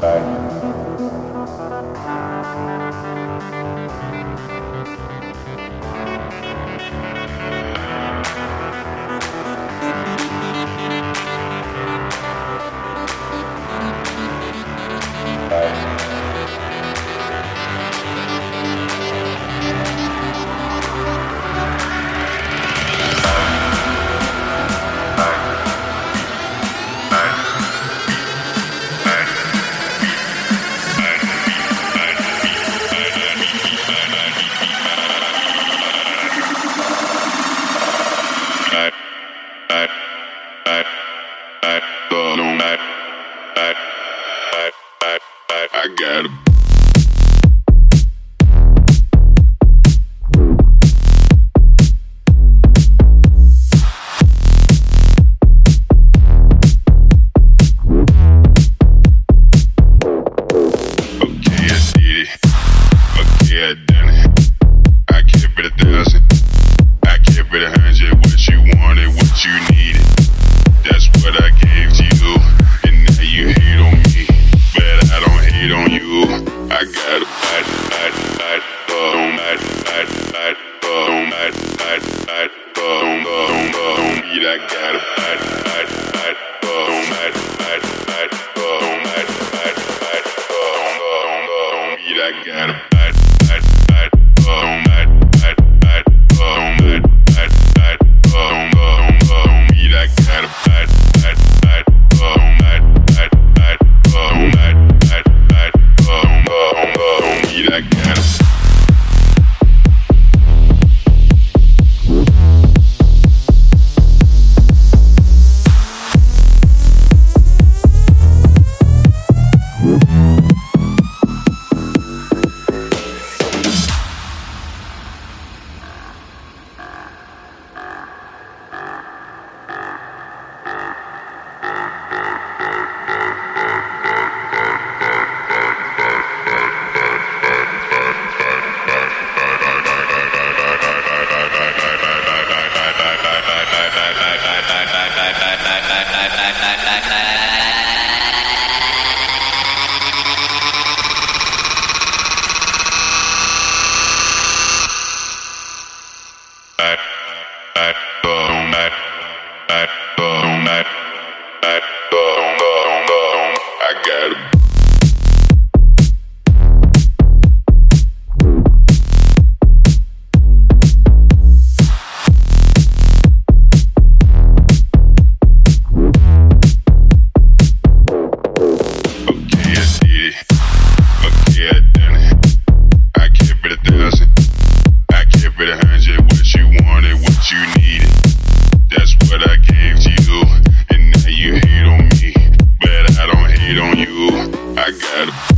back. I got a I got it. on you. I got it.